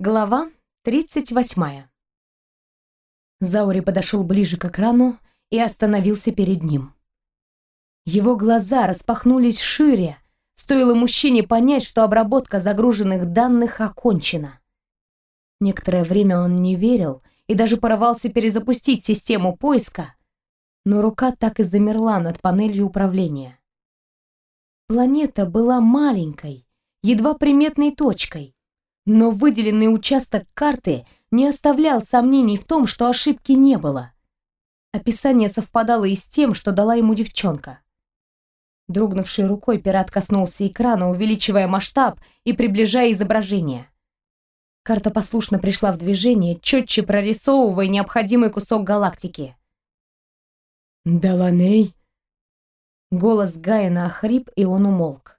Глава 38. Заури подошел ближе к экрану и остановился перед ним. Его глаза распахнулись шире, стоило мужчине понять, что обработка загруженных данных окончена. Некоторое время он не верил и даже порывался перезапустить систему поиска, но рука так и замерла над панелью управления. Планета была маленькой, едва приметной точкой, но выделенный участок карты не оставлял сомнений в том, что ошибки не было. Описание совпадало и с тем, что дала ему девчонка. Дрогнувшей рукой пират коснулся экрана, увеличивая масштаб и приближая изображение. Карта послушно пришла в движение, четче прорисовывая необходимый кусок галактики. «Даланей?» Голос Гайна охрип, и он умолк.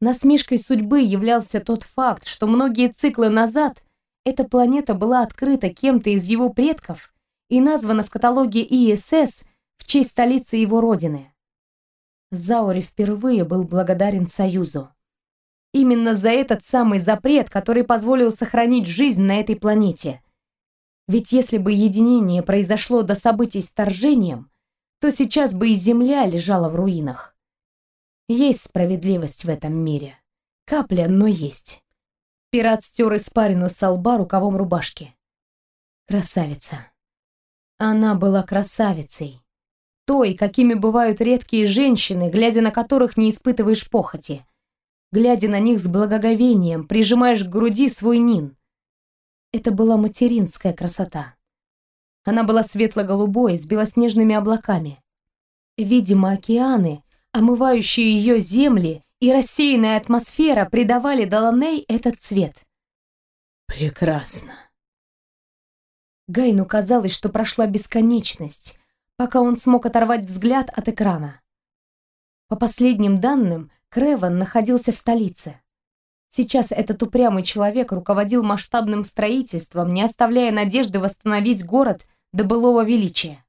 Насмешкой судьбы являлся тот факт, что многие циклы назад эта планета была открыта кем-то из его предков и названа в каталоге ИСС в честь столицы его родины. Заури впервые был благодарен Союзу. Именно за этот самый запрет, который позволил сохранить жизнь на этой планете. Ведь если бы единение произошло до событий с вторжением, то сейчас бы и Земля лежала в руинах. Есть справедливость в этом мире. Капля, но есть. Пират стер испарину со лба рукавом рубашки. Красавица. Она была красавицей. Той, какими бывают редкие женщины, глядя на которых не испытываешь похоти. Глядя на них с благоговением, прижимаешь к груди свой нин. Это была материнская красота. Она была светло-голубой, с белоснежными облаками. Видимо, океаны омывающие ее земли и рассеянная атмосфера придавали Даланей этот цвет. «Прекрасно!» Гайну казалось, что прошла бесконечность, пока он смог оторвать взгляд от экрана. По последним данным, Креван находился в столице. Сейчас этот упрямый человек руководил масштабным строительством, не оставляя надежды восстановить город до былого величия.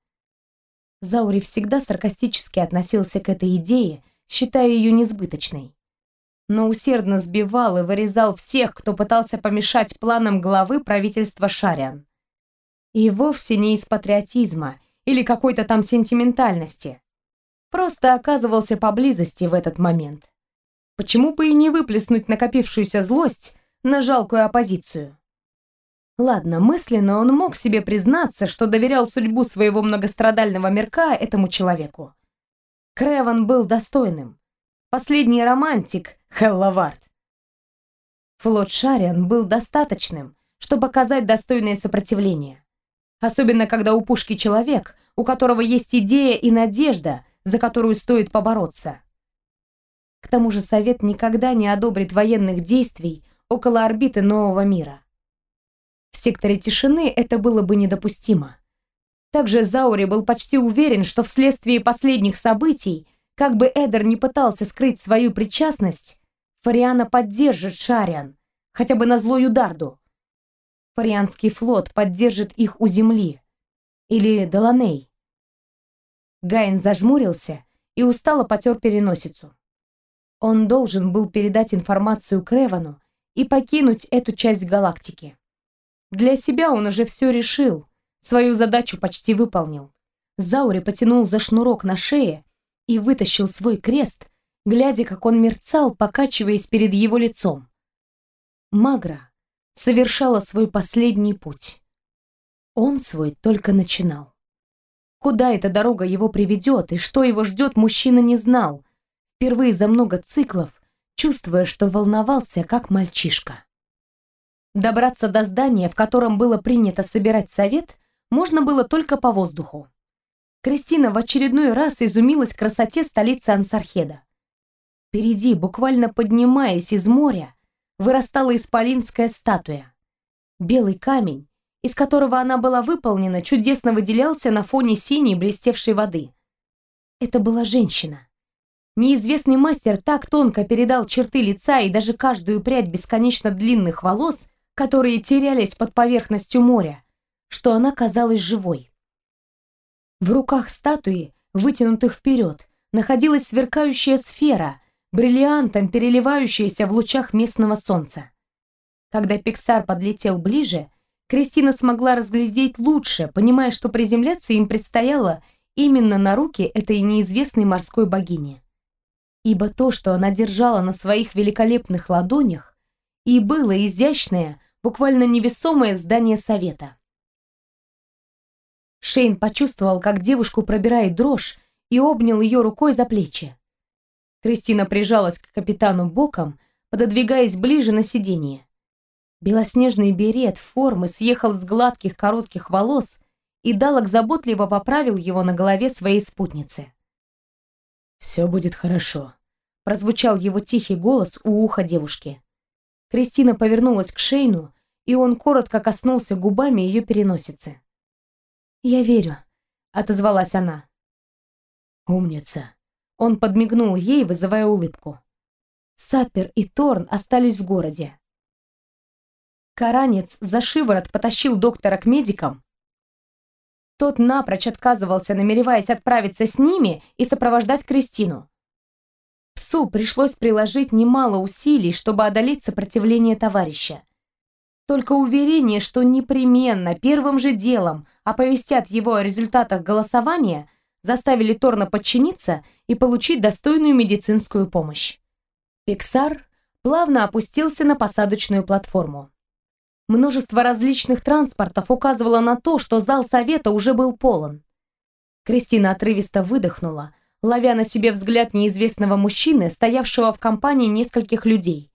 Заури всегда саркастически относился к этой идее, считая ее несбыточной. Но усердно сбивал и вырезал всех, кто пытался помешать планам главы правительства Шариан. И вовсе не из патриотизма или какой-то там сентиментальности. Просто оказывался поблизости в этот момент. Почему бы и не выплеснуть накопившуюся злость на жалкую оппозицию? Ладно, мысленно он мог себе признаться, что доверял судьбу своего многострадального мирка этому человеку. Креван был достойным. Последний романтик Хелловард. Флот Шариан был достаточным, чтобы оказать достойное сопротивление. Особенно, когда у пушки человек, у которого есть идея и надежда, за которую стоит побороться. К тому же Совет никогда не одобрит военных действий около орбиты нового мира. Секторе тишины это было бы недопустимо. Также Заури был почти уверен, что вследствие последних событий, как бы Эдер не пытался скрыть свою причастность, Фариана поддержит Шариан, хотя бы на злую Дарду. Фарианский флот поддержит их у земли. Или Доланей. Гайн зажмурился и устало потер переносицу. Он должен был передать информацию Кревану и покинуть эту часть галактики. Для себя он уже все решил, свою задачу почти выполнил. Заури потянул за шнурок на шее и вытащил свой крест, глядя, как он мерцал, покачиваясь перед его лицом. Магра совершала свой последний путь. Он свой только начинал. Куда эта дорога его приведет и что его ждет, мужчина не знал, впервые за много циклов, чувствуя, что волновался, как мальчишка. Добраться до здания, в котором было принято собирать совет, можно было только по воздуху. Кристина в очередной раз изумилась красоте столицы Ансархеда. Впереди, буквально поднимаясь из моря, вырастала исполинская статуя. Белый камень, из которого она была выполнена, чудесно выделялся на фоне синей блестевшей воды. Это была женщина. Неизвестный мастер так тонко передал черты лица и даже каждую прядь бесконечно длинных волос, которые терялись под поверхностью моря, что она казалась живой. В руках статуи, вытянутых вперед, находилась сверкающая сфера, бриллиантом переливающаяся в лучах местного солнца. Когда Пиксар подлетел ближе, Кристина смогла разглядеть лучше, понимая, что приземляться им предстояло именно на руки этой неизвестной морской богини. Ибо то, что она держала на своих великолепных ладонях, и было изящное, буквально невесомое здание совета. Шейн почувствовал, как девушку пробирает дрожь, и обнял ее рукой за плечи. Кристина прижалась к капитану боком, пододвигаясь ближе на сиденье. Белоснежный берет формы съехал с гладких коротких волос, и Далок заботливо поправил его на голове своей спутницы. «Все будет хорошо», — прозвучал его тихий голос у уха девушки. Кристина повернулась к Шейну, и он коротко коснулся губами ее переносицы. «Я верю», — отозвалась она. «Умница». Он подмигнул ей, вызывая улыбку. Саппер и Торн остались в городе. Каранец за шиворот потащил доктора к медикам. Тот напрочь отказывался, намереваясь отправиться с ними и сопровождать Кристину. Псу пришлось приложить немало усилий, чтобы одолеть сопротивление товарища. Только уверение, что непременно первым же делом оповестят его о результатах голосования, заставили Торна подчиниться и получить достойную медицинскую помощь. Пиксар плавно опустился на посадочную платформу. Множество различных транспортов указывало на то, что зал совета уже был полон. Кристина отрывисто выдохнула, ловя на себе взгляд неизвестного мужчины, стоявшего в компании нескольких людей.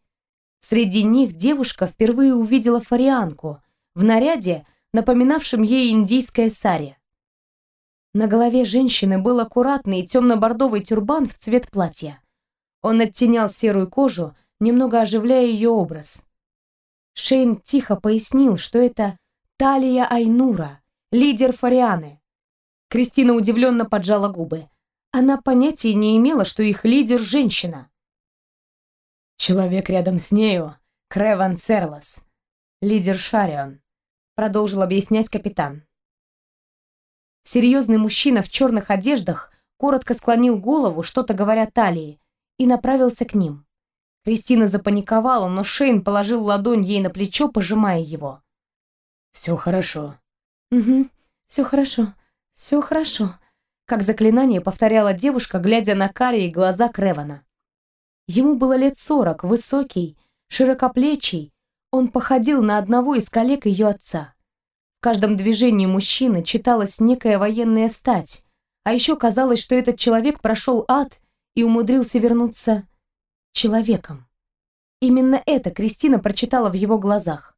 Среди них девушка впервые увидела фарианку в наряде, напоминавшем ей индийское сари. На голове женщины был аккуратный темно-бордовый тюрбан в цвет платья. Он оттенял серую кожу, немного оживляя ее образ. Шейн тихо пояснил, что это Талия Айнура, лидер Фарианы. Кристина удивленно поджала губы. Она понятия не имела, что их лидер – женщина. «Человек рядом с нею – Креван Серлос, лидер Шарион», – продолжил объяснять капитан. Серьезный мужчина в черных одеждах коротко склонил голову, что-то говоря Талии, и направился к ним. Кристина запаниковала, но Шейн положил ладонь ей на плечо, пожимая его. «Все хорошо». «Угу, все хорошо, все хорошо», как заклинание повторяла девушка, глядя на карие глаза Кревана. Ему было лет сорок, высокий, широкоплечий, он походил на одного из коллег ее отца. В каждом движении мужчины читалась некая военная стать, а еще казалось, что этот человек прошел ад и умудрился вернуться человеком. Именно это Кристина прочитала в его глазах.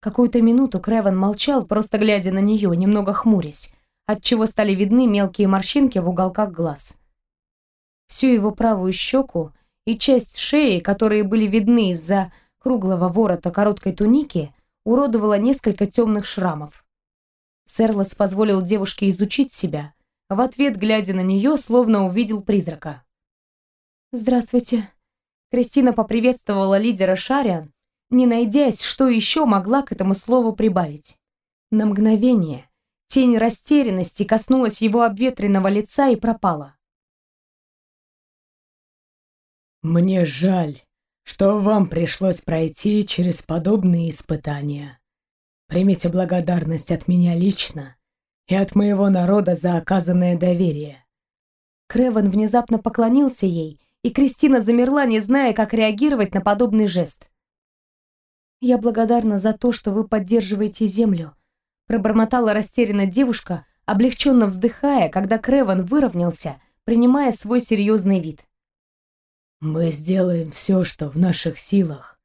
Какую-то минуту Креван молчал, просто глядя на нее, немного хмурясь, отчего стали видны мелкие морщинки в уголках глаз. Всю его правую щеку и часть шеи, которые были видны из-за круглого ворота короткой туники, уродовало несколько темных шрамов. Серлос позволил девушке изучить себя, в ответ глядя на нее, словно увидел призрака. «Здравствуйте», Кристина поприветствовала лидера Шариан, не найдясь, что еще могла к этому слову прибавить. На мгновение тень растерянности коснулась его обветренного лица и пропала. «Мне жаль, что вам пришлось пройти через подобные испытания. Примите благодарность от меня лично и от моего народа за оказанное доверие». Креван внезапно поклонился ей и Кристина замерла, не зная, как реагировать на подобный жест. «Я благодарна за то, что вы поддерживаете землю», пробормотала растерянно девушка, облегченно вздыхая, когда Креван выровнялся, принимая свой серьезный вид. «Мы сделаем все, что в наших силах.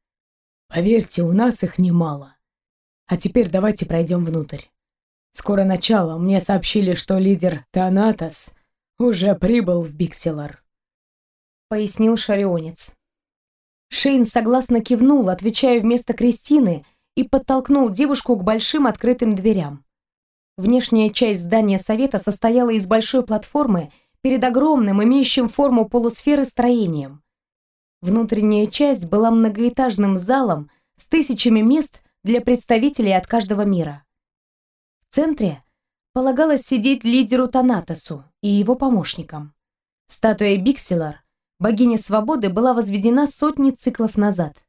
Поверьте, у нас их немало. А теперь давайте пройдем внутрь. Скоро начало, мне сообщили, что лидер Танатос уже прибыл в Бикселар. — пояснил шарионец. Шейн согласно кивнул, отвечая вместо Кристины, и подтолкнул девушку к большим открытым дверям. Внешняя часть здания совета состояла из большой платформы перед огромным, имеющим форму полусферы строением. Внутренняя часть была многоэтажным залом с тысячами мест для представителей от каждого мира. В центре полагалось сидеть лидеру Танатосу и его помощникам. Статуя Бикселар богиня свободы была возведена сотни циклов назад.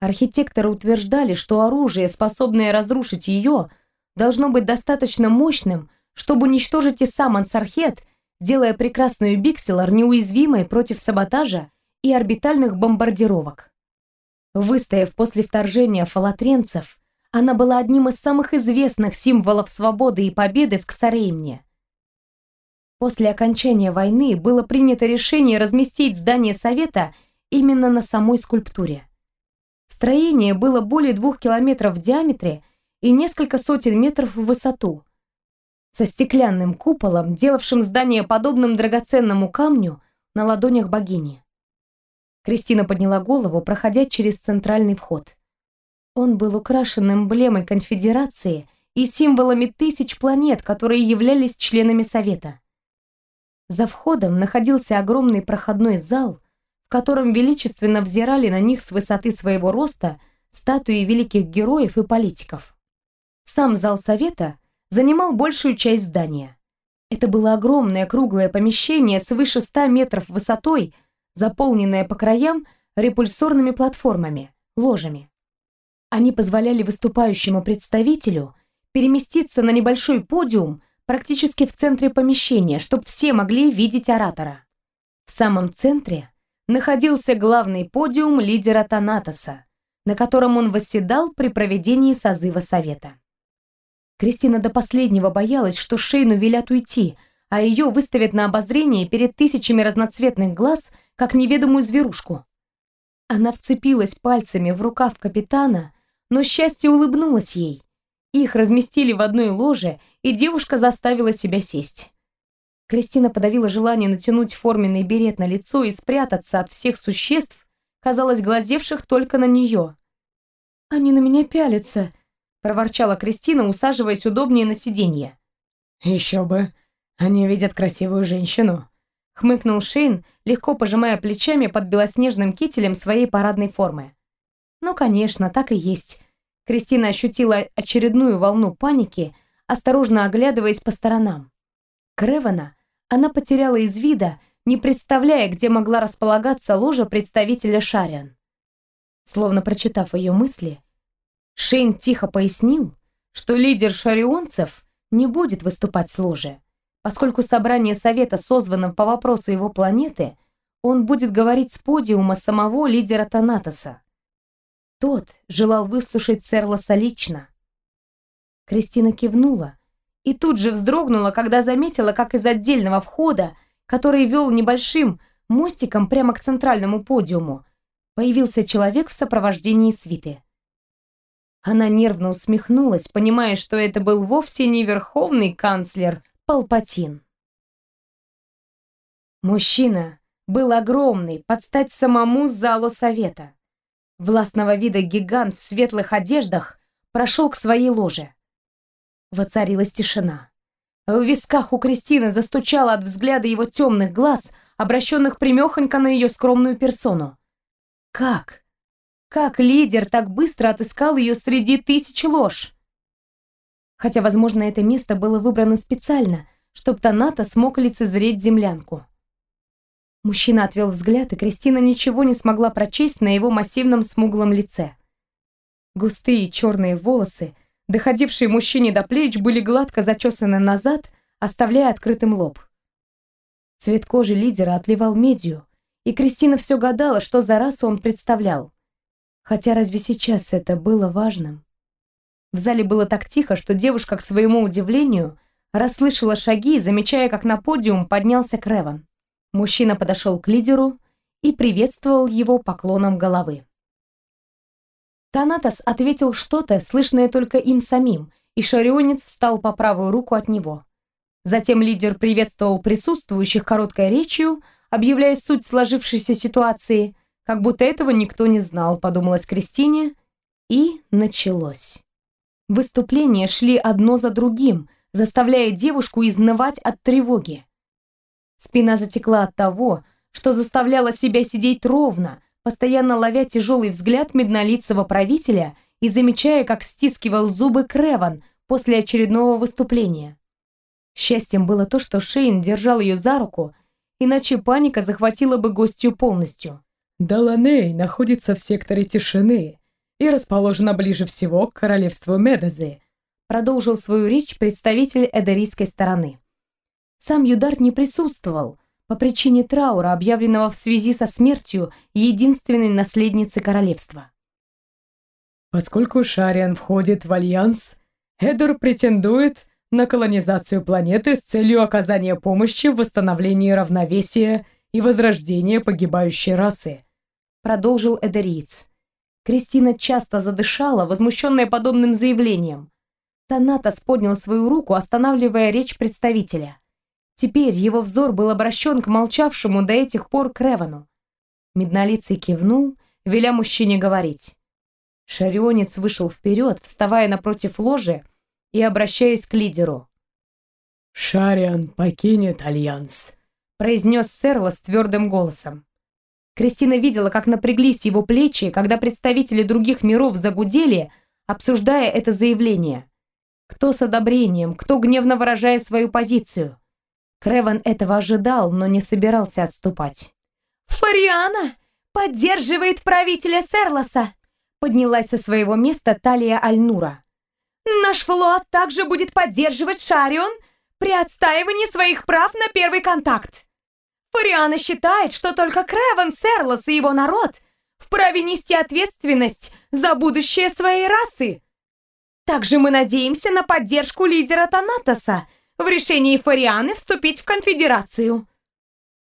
Архитекторы утверждали, что оружие, способное разрушить ее, должно быть достаточно мощным, чтобы уничтожить и сам Ансархет, делая прекрасную Бикселар неуязвимой против саботажа и орбитальных бомбардировок. Выстояв после вторжения фалатренцев, она была одним из самых известных символов свободы и победы в Ксареймне. После окончания войны было принято решение разместить здание Совета именно на самой скульптуре. Строение было более двух километров в диаметре и несколько сотен метров в высоту, со стеклянным куполом, делавшим здание подобным драгоценному камню на ладонях богини. Кристина подняла голову, проходя через центральный вход. Он был украшен эмблемой конфедерации и символами тысяч планет, которые являлись членами Совета. За входом находился огромный проходной зал, в котором величественно взирали на них с высоты своего роста статуи великих героев и политиков. Сам зал Совета занимал большую часть здания. Это было огромное круглое помещение свыше 100 метров высотой, заполненное по краям репульсорными платформами, ложами. Они позволяли выступающему представителю переместиться на небольшой подиум практически в центре помещения, чтобы все могли видеть оратора. В самом центре находился главный подиум лидера Танатоса, на котором он восседал при проведении созыва совета. Кристина до последнего боялась, что Шейну велят уйти, а ее выставят на обозрение перед тысячами разноцветных глаз, как неведомую зверушку. Она вцепилась пальцами в рукав капитана, но счастье улыбнулось ей. Их разместили в одной ложе, и девушка заставила себя сесть. Кристина подавила желание натянуть форменный берет на лицо и спрятаться от всех существ, казалось, глазевших только на нее. «Они на меня пялятся», — проворчала Кристина, усаживаясь удобнее на сиденье. «Еще бы! Они видят красивую женщину!» — хмыкнул Шейн, легко пожимая плечами под белоснежным кителем своей парадной формы. «Ну, конечно, так и есть». Кристина ощутила очередную волну паники, осторожно оглядываясь по сторонам. Кревана она потеряла из вида, не представляя, где могла располагаться ложа представителя Шариан. Словно прочитав ее мысли, Шейн тихо пояснил, что лидер шарионцев не будет выступать с ложи, поскольку собрание совета созвано по вопросу его планеты, он будет говорить с подиума самого лидера Танатоса. Тот желал выслушать Серлоса лично. Кристина кивнула и тут же вздрогнула, когда заметила, как из отдельного входа, который вел небольшим мостиком прямо к центральному подиуму, появился человек в сопровождении свиты. Она нервно усмехнулась, понимая, что это был вовсе не верховный канцлер Палпатин. Мужчина был огромный, под стать самому залу совета. Властного вида гигант в светлых одеждах прошел к своей ложе. Воцарилась тишина. В висках у Кристины застучало от взгляда его темных глаз, обращенных примехонько на ее скромную персону. Как? Как лидер так быстро отыскал ее среди тысяч лож? Хотя, возможно, это место было выбрано специально, чтобы Таната смог лицезреть землянку. Мужчина отвел взгляд, и Кристина ничего не смогла прочесть на его массивном смуглом лице. Густые черные волосы, доходившие мужчине до плеч, были гладко зачесаны назад, оставляя открытым лоб. Цвет кожи лидера отливал медью, и Кристина все гадала, что за расу он представлял. Хотя разве сейчас это было важным? В зале было так тихо, что девушка, к своему удивлению, расслышала шаги, замечая, как на подиум поднялся Креван. Мужчина подошел к лидеру и приветствовал его поклоном головы. Танатос ответил что-то, слышное только им самим, и шарионец встал по правую руку от него. Затем лидер приветствовал присутствующих короткой речью, объявляя суть сложившейся ситуации, как будто этого никто не знал, подумалась Кристине, и началось. Выступления шли одно за другим, заставляя девушку изнывать от тревоги. Спина затекла от того, что заставляла себя сидеть ровно, постоянно ловя тяжелый взгляд меднолицего правителя и замечая, как стискивал зубы Креван после очередного выступления. Счастьем было то, что Шейн держал ее за руку, иначе паника захватила бы гостью полностью. Даланей находится в секторе тишины, и расположена ближе всего к королевству Медозы, продолжил свою речь представитель эдерийской стороны. Сам Юдар не присутствовал по причине траура, объявленного в связи со смертью единственной наследницы королевства. Поскольку Шариан входит в альянс, Эдер претендует на колонизацию планеты с целью оказания помощи в восстановлении равновесия и возрождения погибающей расы, продолжил Эдериец. Кристина часто задышала, возмущенная подобным заявлением. Танатос поднял свою руку, останавливая речь представителя. Теперь его взор был обращен к молчавшему до этих пор Кревану. Меднолицый кивнул, веля мужчине говорить. Шарионец вышел вперед, вставая напротив ложи и обращаясь к лидеру. «Шариан покинет Альянс», — произнес Серлос твердым голосом. Кристина видела, как напряглись его плечи, когда представители других миров загудели, обсуждая это заявление. Кто с одобрением, кто гневно выражая свою позицию. Креван этого ожидал, но не собирался отступать. «Фариана поддерживает правителя Серлоса!» Поднялась со своего места Талия Альнура. «Наш флот также будет поддерживать Шарион при отстаивании своих прав на первый контакт. Фариана считает, что только Креван Серлос и его народ вправе нести ответственность за будущее своей расы. Также мы надеемся на поддержку лидера Танатоса в решении Фарианы вступить в конфедерацию.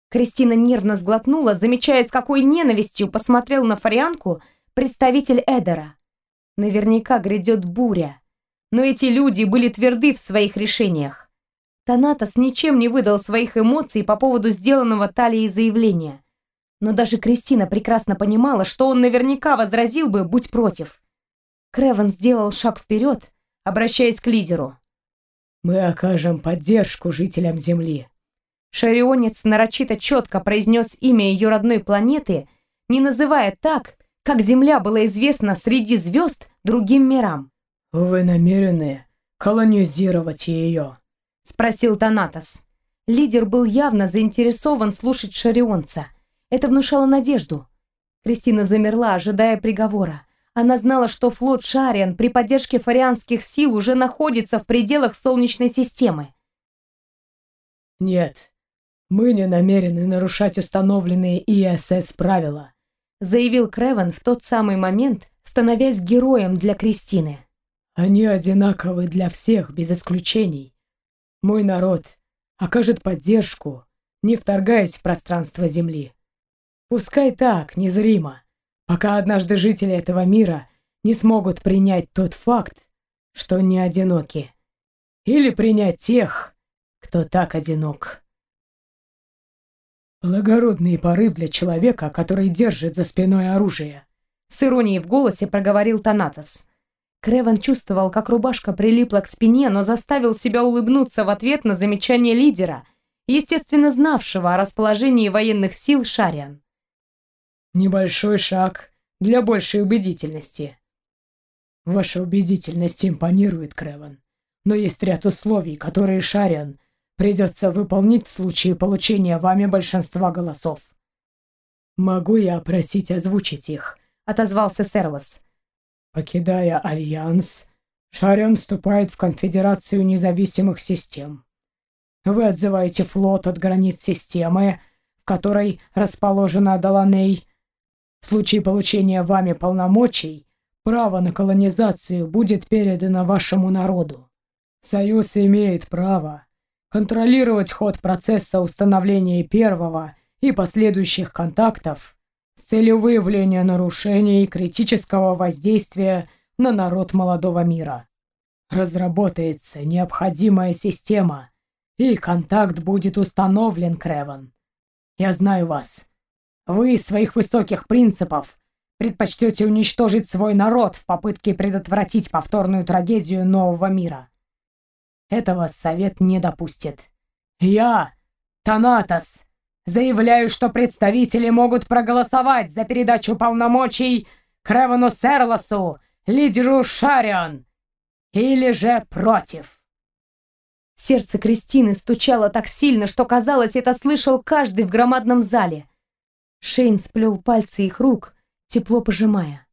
Кристина нервно сглотнула, замечая, с какой ненавистью посмотрел на Фарианку представитель Эдера. Наверняка грядет буря. Но эти люди были тверды в своих решениях. Танатос ничем не выдал своих эмоций по поводу сделанного Талией заявления. Но даже Кристина прекрасно понимала, что он наверняка возразил бы, будь против. Кревен сделал шаг вперед, обращаясь к лидеру. «Мы окажем поддержку жителям Земли». Шарионец нарочито четко произнес имя ее родной планеты, не называя так, как Земля была известна среди звезд другим мирам. «Вы намерены колонизировать ее?» — спросил Танатос. Лидер был явно заинтересован слушать шарионца. Это внушало надежду. Кристина замерла, ожидая приговора. Она знала, что флот Шариан при поддержке фарианских сил уже находится в пределах Солнечной системы. «Нет, мы не намерены нарушать установленные ИСС правила», заявил Кревен в тот самый момент, становясь героем для Кристины. «Они одинаковы для всех, без исключений. Мой народ окажет поддержку, не вторгаясь в пространство Земли. Пускай так, незримо, пока однажды жители этого мира не смогут принять тот факт, что не одиноки, или принять тех, кто так одинок. Благородный порыв для человека, который держит за спиной оружие. С иронией в голосе проговорил Танатос. Креван чувствовал, как рубашка прилипла к спине, но заставил себя улыбнуться в ответ на замечание лидера, естественно знавшего о расположении военных сил Шариан. Небольшой шаг для большей убедительности. Ваша убедительность импонирует, Креван. Но есть ряд условий, которые Шариан придется выполнить в случае получения вами большинства голосов. Могу я просить озвучить их? Отозвался Серлос. Покидая Альянс, Шариан вступает в Конфедерацию независимых систем. Вы отзываете флот от границ системы, в которой расположена Даланей, в случае получения вами полномочий, право на колонизацию будет передано вашему народу. Союз имеет право контролировать ход процесса установления первого и последующих контактов с целью выявления нарушений критического воздействия на народ молодого мира. Разработается необходимая система, и контакт будет установлен, Креван. Я знаю вас. Вы из своих высоких принципов предпочтете уничтожить свой народ в попытке предотвратить повторную трагедию нового мира. Этого совет не допустит. Я, Танатос, заявляю, что представители могут проголосовать за передачу полномочий Кревану Серлосу, лидеру Шарион, или же против. Сердце Кристины стучало так сильно, что казалось, это слышал каждый в громадном зале. Шейн сплел пальцы их рук, тепло пожимая.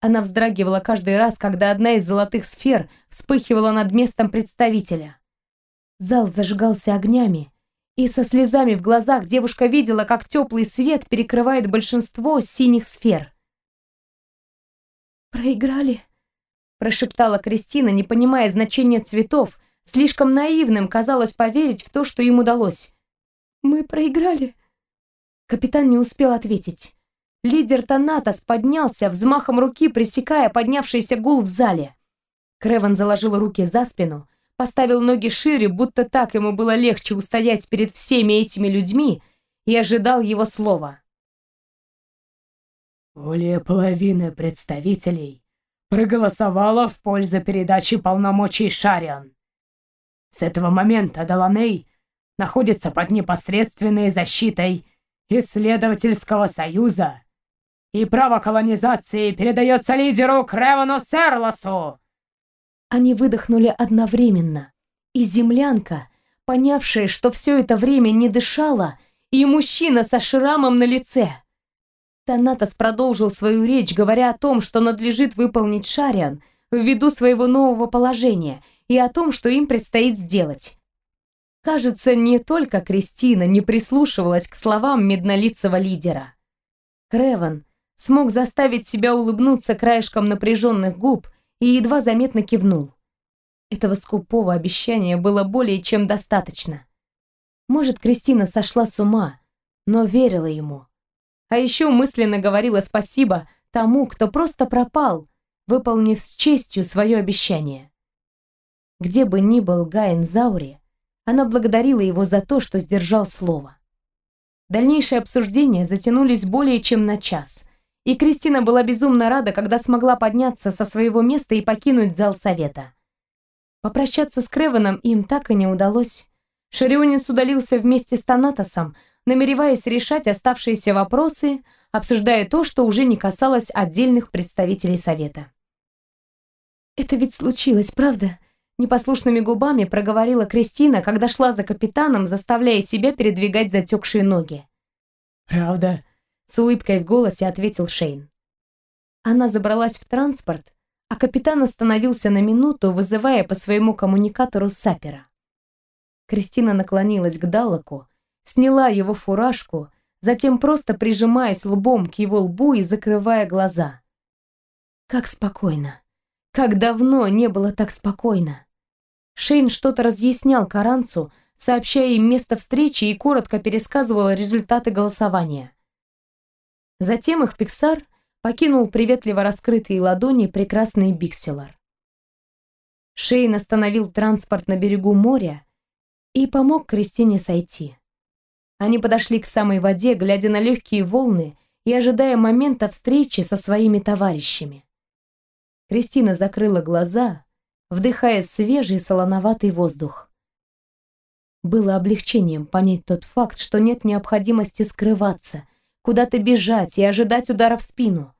Она вздрагивала каждый раз, когда одна из золотых сфер вспыхивала над местом представителя. Зал зажигался огнями, и со слезами в глазах девушка видела, как теплый свет перекрывает большинство синих сфер. «Проиграли?» – прошептала Кристина, не понимая значения цветов, слишком наивным казалось поверить в то, что им удалось. «Мы проиграли?» Капитан не успел ответить. Лидер Танатос поднялся, взмахом руки пресекая поднявшийся гул в зале. Креван заложил руки за спину, поставил ноги шире, будто так ему было легче устоять перед всеми этими людьми, и ожидал его слова. Более половины представителей проголосовало в пользу передачи полномочий Шариан. С этого момента Даланей находится под непосредственной защитой исследовательского союза и право колонизации передается лидеру Кревану Серлосу!» Они выдохнули одновременно, и землянка, понявшая, что все это время не дышала, и мужчина со шрамом на лице. Танатос продолжил свою речь, говоря о том, что надлежит выполнить Шариан ввиду своего нового положения и о том, что им предстоит сделать. Кажется, не только Кристина не прислушивалась к словам меднолицего лидера. Креван смог заставить себя улыбнуться краешком напряженных губ и едва заметно кивнул. Этого скупого обещания было более чем достаточно. Может, Кристина сошла с ума, но верила ему. А еще мысленно говорила спасибо тому, кто просто пропал, выполнив с честью свое обещание. Где бы ни был Гаин Заури, она благодарила его за то, что сдержал слово. Дальнейшие обсуждения затянулись более чем на час, и Кристина была безумно рада, когда смогла подняться со своего места и покинуть зал совета. Попрощаться с Креваном им так и не удалось. Шарионец удалился вместе с Танатосом, намереваясь решать оставшиеся вопросы, обсуждая то, что уже не касалось отдельных представителей совета. «Это ведь случилось, правда?» Непослушными губами проговорила Кристина, когда шла за капитаном, заставляя себя передвигать затекшие ноги. «Правда?» с улыбкой в голосе ответил Шейн. Она забралась в транспорт, а капитан остановился на минуту, вызывая по своему коммуникатору сапера. Кристина наклонилась к Даллоку, сняла его фуражку, затем просто прижимаясь лбом к его лбу и закрывая глаза. Как спокойно. Как давно не было так спокойно. Шейн что-то разъяснял Каранцу, сообщая им место встречи и коротко пересказывал результаты голосования. Затем их Пиксар покинул приветливо раскрытые ладони прекрасный Бикселар. Шейн остановил транспорт на берегу моря и помог Кристине сойти. Они подошли к самой воде, глядя на легкие волны и ожидая момента встречи со своими товарищами. Кристина закрыла глаза, вдыхая свежий солоноватый воздух. Было облегчением понять тот факт, что нет необходимости скрываться, куда-то бежать и ожидать удара в спину.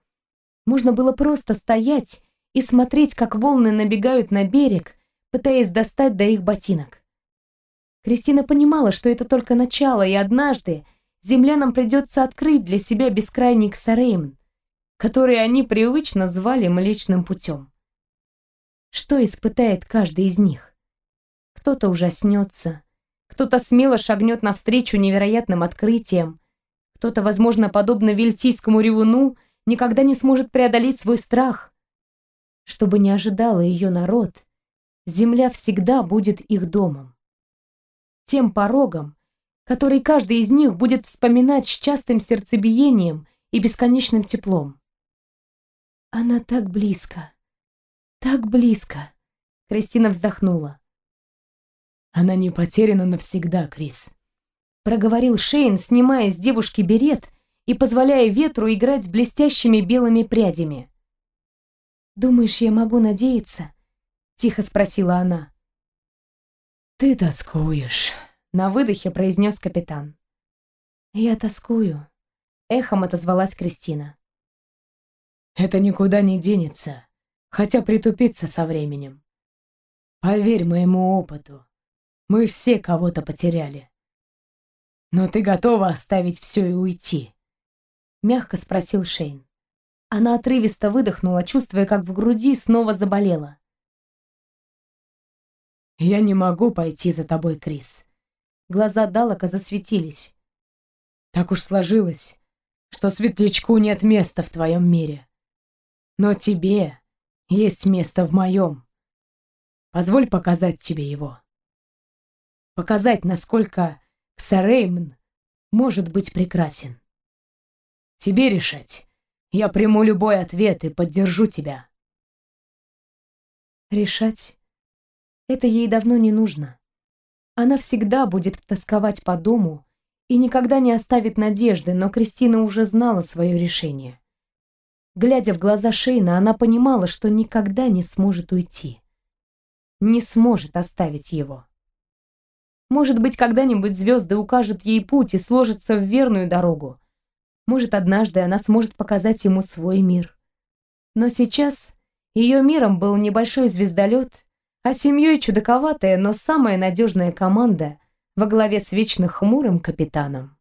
Можно было просто стоять и смотреть, как волны набегают на берег, пытаясь достать до их ботинок. Кристина понимала, что это только начало, и однажды землянам придется открыть для себя бескрайний Ксарейм, который они привычно звали Млечным путем. Что испытает каждый из них? Кто-то ужаснется, кто-то смело шагнет навстречу невероятным открытиям, кто-то, возможно, подобно вельтийскому ревуну, никогда не сможет преодолеть свой страх. Чтобы не ожидала ее народ, земля всегда будет их домом. Тем порогом, который каждый из них будет вспоминать с частым сердцебиением и бесконечным теплом. Она так близко, так близко. Кристина вздохнула. Она не потеряна навсегда, Крис проговорил Шейн, снимая с девушки берет и позволяя ветру играть с блестящими белыми прядями. «Думаешь, я могу надеяться?» — тихо спросила она. «Ты тоскуешь», — на выдохе произнес капитан. «Я тоскую», — эхом отозвалась Кристина. «Это никуда не денется, хотя притупится со временем. Поверь моему опыту, мы все кого-то потеряли. «Но ты готова оставить все и уйти?» — мягко спросил Шейн. Она отрывисто выдохнула, чувствуя, как в груди снова заболело. «Я не могу пойти за тобой, Крис». Глаза Далака засветились. «Так уж сложилось, что светлячку нет места в твоем мире. Но тебе есть место в моем. Позволь показать тебе его. Показать, насколько Ксареймн может быть прекрасен. Тебе решать. Я приму любой ответ и поддержу тебя. Решать? Это ей давно не нужно. Она всегда будет тосковать по дому и никогда не оставит надежды, но Кристина уже знала свое решение. Глядя в глаза Шейна, она понимала, что никогда не сможет уйти. Не сможет оставить его. Может быть, когда-нибудь звезды укажут ей путь и сложатся в верную дорогу. Может, однажды она сможет показать ему свой мир. Но сейчас ее миром был небольшой звездолет, а семьей чудаковатая, но самая надежная команда во главе с вечно хмурым капитаном.